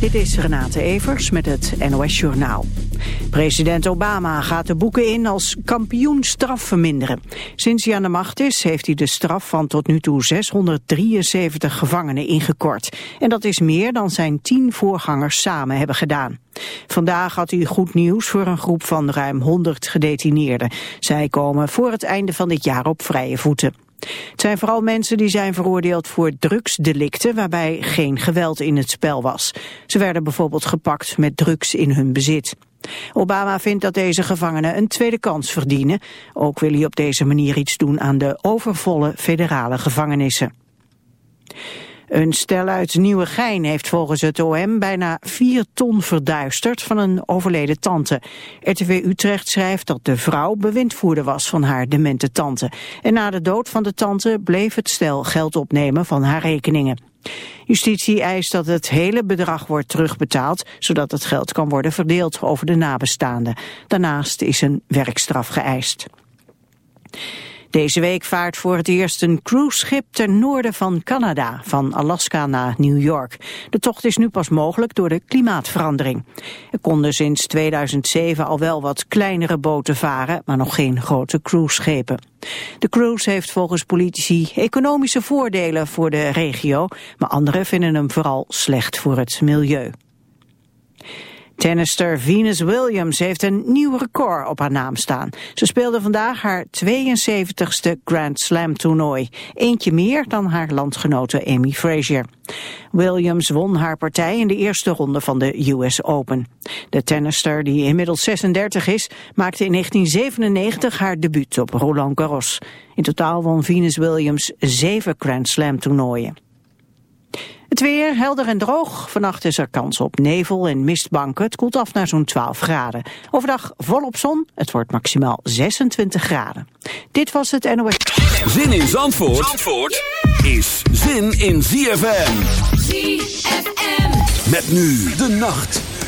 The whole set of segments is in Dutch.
Dit is Renate Evers met het NOS Journaal. President Obama gaat de boeken in als kampioen straf verminderen. Sinds hij aan de macht is, heeft hij de straf van tot nu toe 673 gevangenen ingekort. En dat is meer dan zijn tien voorgangers samen hebben gedaan. Vandaag had hij goed nieuws voor een groep van ruim 100 gedetineerden. Zij komen voor het einde van dit jaar op vrije voeten. Het zijn vooral mensen die zijn veroordeeld voor drugsdelicten waarbij geen geweld in het spel was. Ze werden bijvoorbeeld gepakt met drugs in hun bezit. Obama vindt dat deze gevangenen een tweede kans verdienen. Ook wil hij op deze manier iets doen aan de overvolle federale gevangenissen. Een stel uit Nieuwegein heeft volgens het OM bijna 4 ton verduisterd van een overleden tante. RTV Utrecht schrijft dat de vrouw bewindvoerder was van haar demente tante. En na de dood van de tante bleef het stel geld opnemen van haar rekeningen. Justitie eist dat het hele bedrag wordt terugbetaald, zodat het geld kan worden verdeeld over de nabestaanden. Daarnaast is een werkstraf geëist. Deze week vaart voor het eerst een cruiseschip ten noorden van Canada, van Alaska naar New York. De tocht is nu pas mogelijk door de klimaatverandering. Er konden sinds 2007 al wel wat kleinere boten varen, maar nog geen grote cruiseschepen. De cruise heeft volgens politici economische voordelen voor de regio, maar anderen vinden hem vooral slecht voor het milieu. Tennister Venus Williams heeft een nieuw record op haar naam staan. Ze speelde vandaag haar 72ste Grand Slam toernooi. Eentje meer dan haar landgenote Amy Frazier. Williams won haar partij in de eerste ronde van de US Open. De tennister, die inmiddels 36 is, maakte in 1997 haar debuut op Roland Garros. In totaal won Venus Williams zeven Grand Slam toernooien. Het weer helder en droog. Vannacht is er kans op nevel en mistbanken. Het koelt af naar zo'n 12 graden. Overdag volop zon. Het wordt maximaal 26 graden. Dit was het NOS. Zin in Zandvoort, Zandvoort is zin in ZFM. ZFM. Met nu de nacht.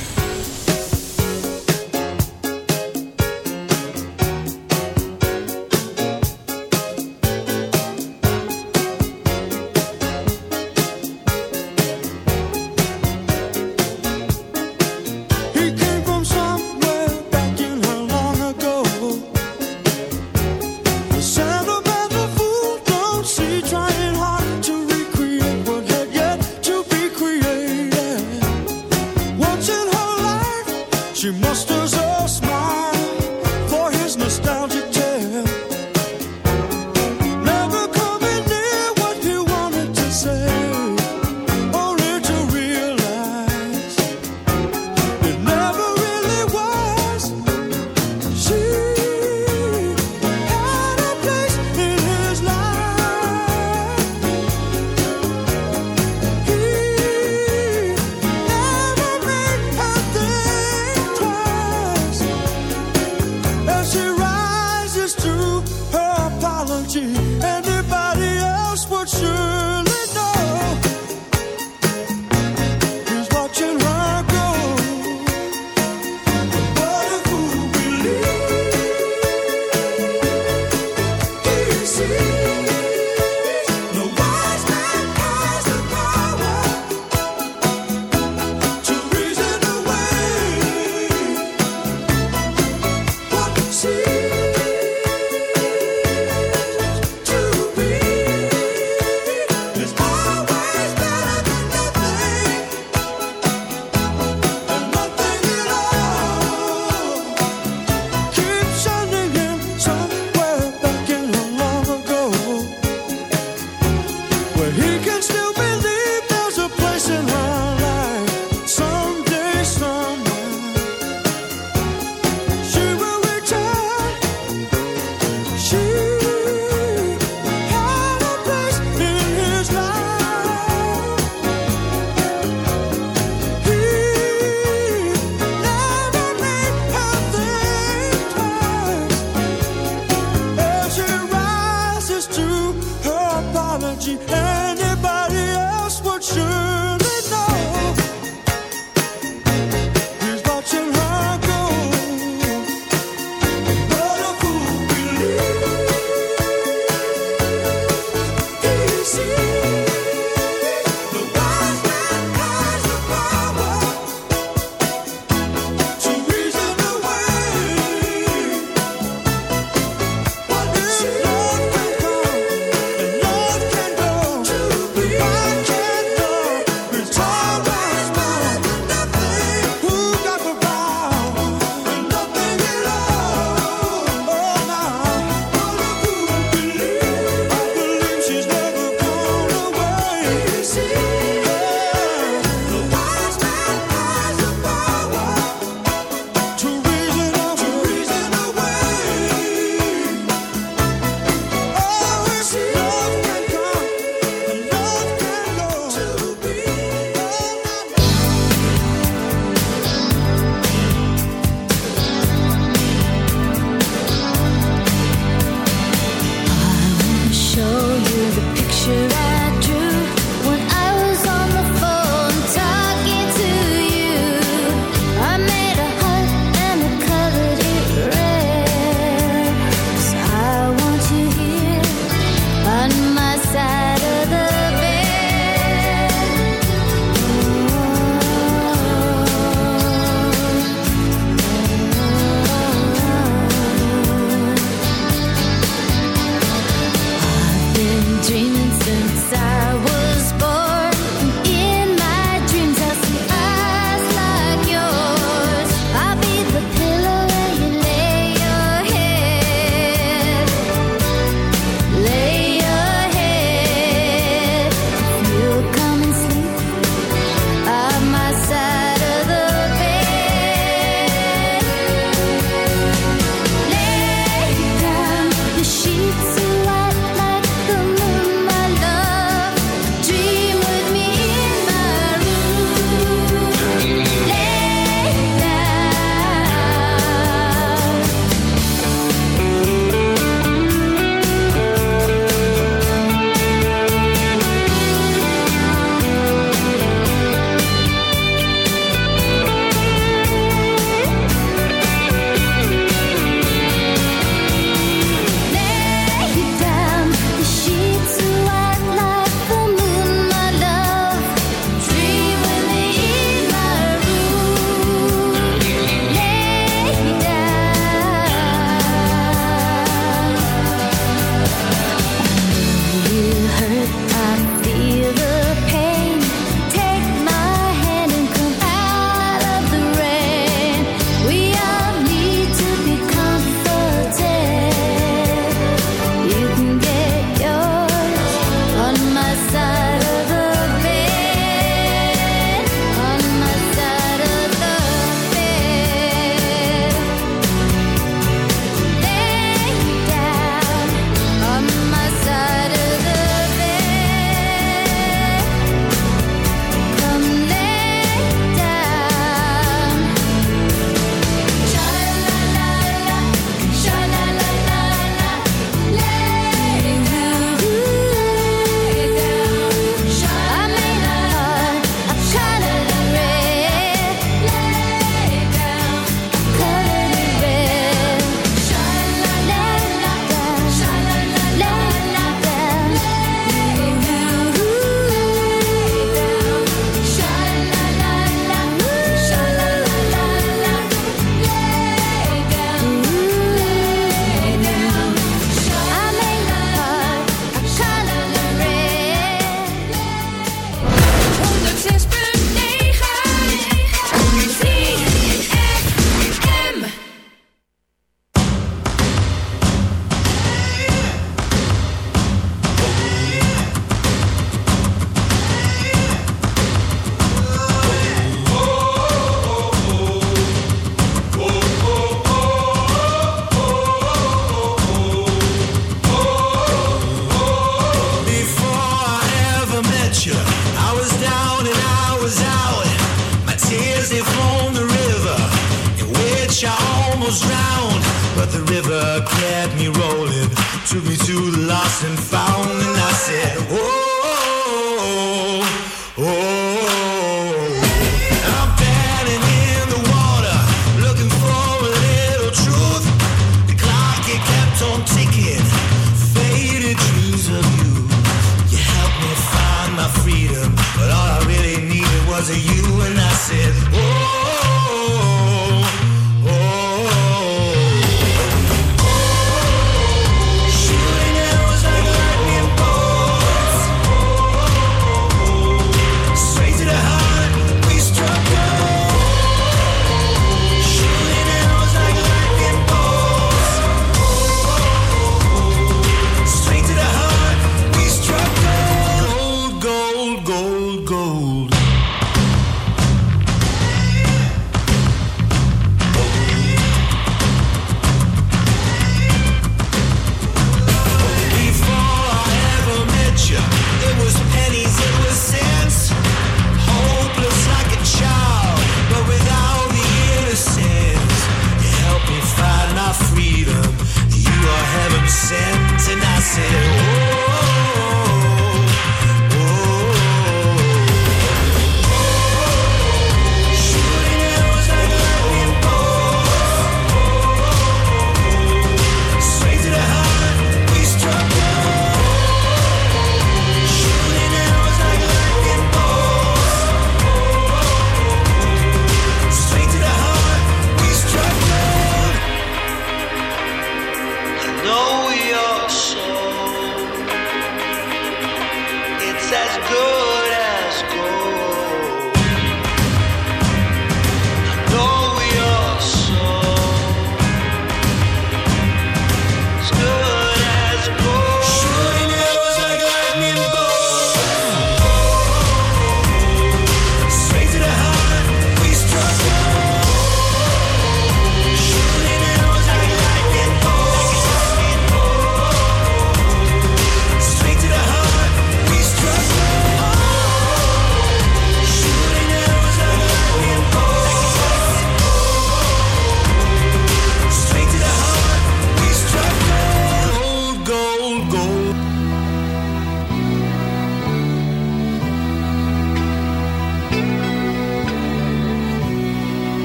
river kept me rolling, took me to the lost and found.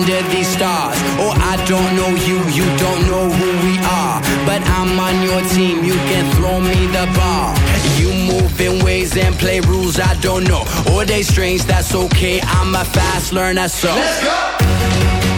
Under these stars. Oh, I don't know you, you don't know who we are. But I'm on your team, you can throw me the ball. You move in ways and play rules I don't know. Or they strange, that's okay. I'm a fast learner, so. Let's go!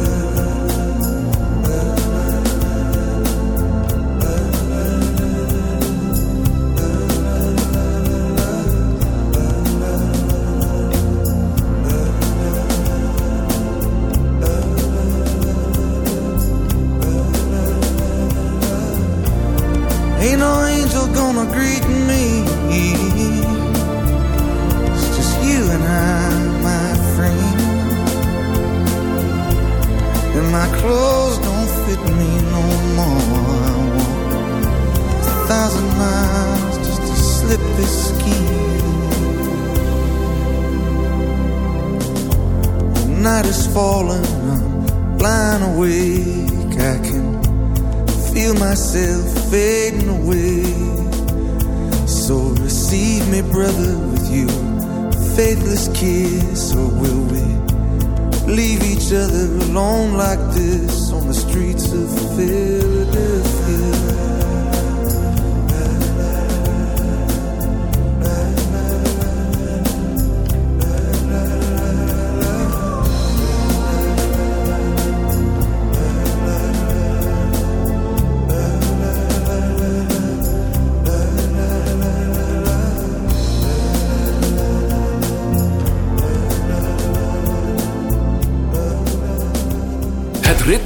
leave each other alone like this on the streets of Philly.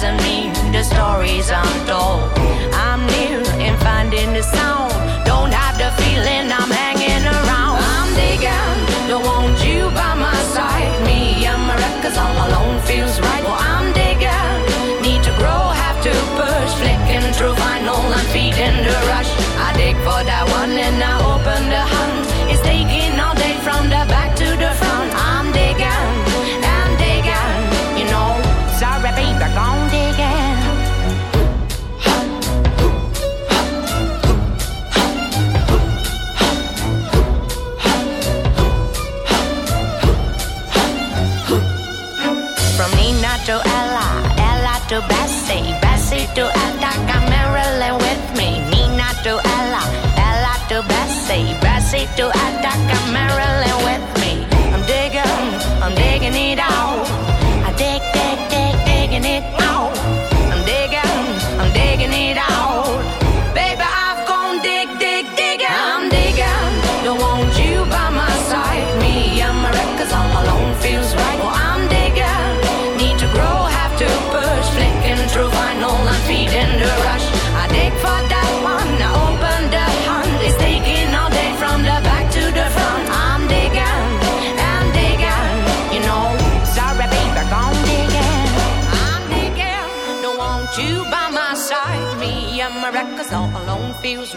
Doesn't mean the stories untold. I'm near in finding the sound. Don't have the feeling I'm y pasito Atacama.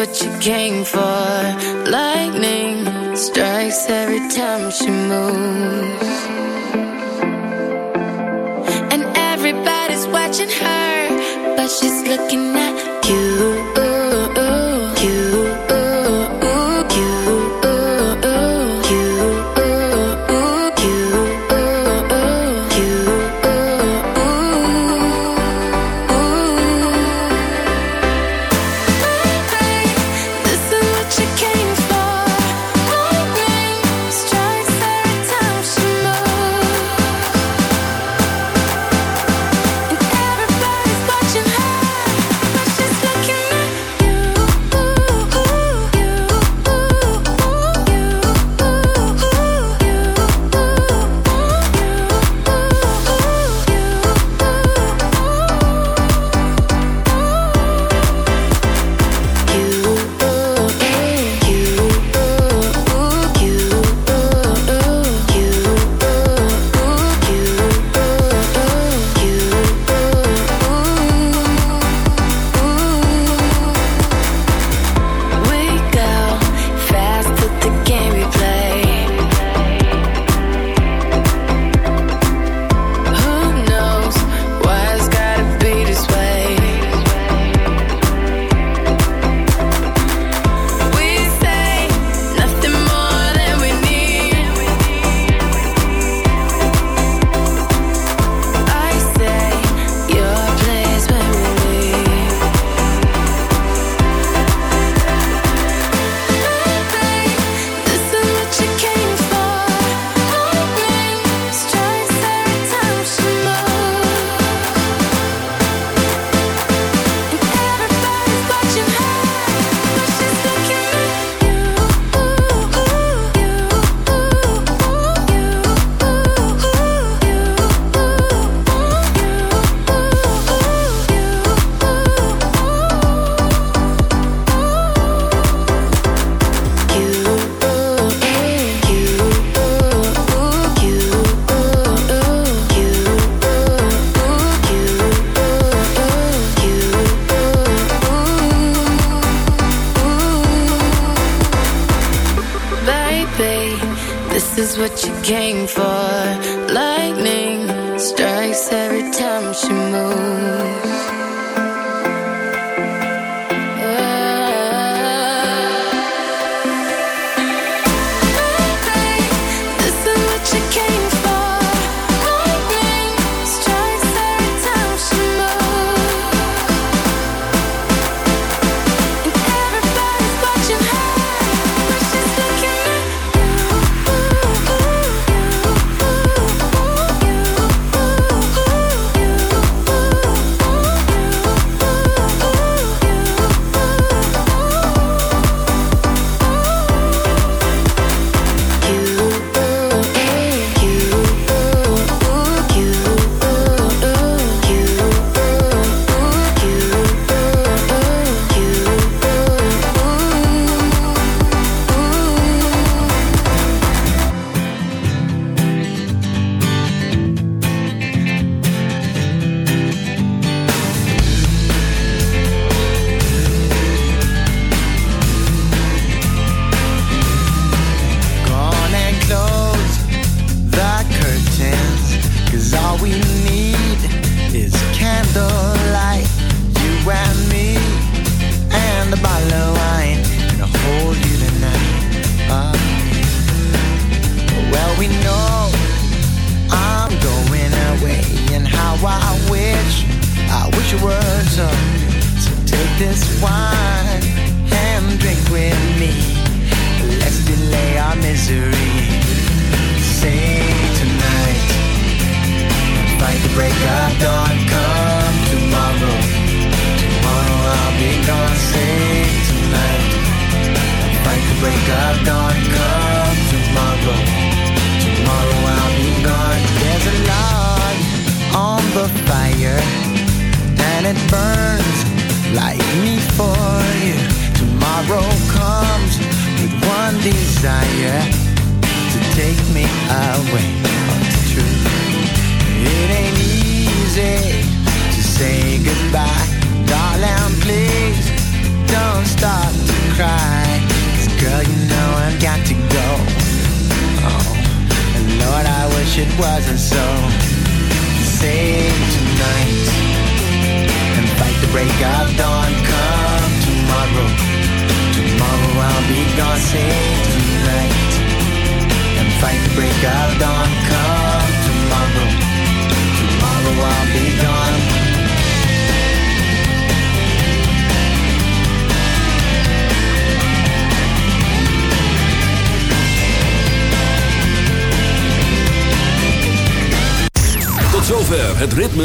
What you came for.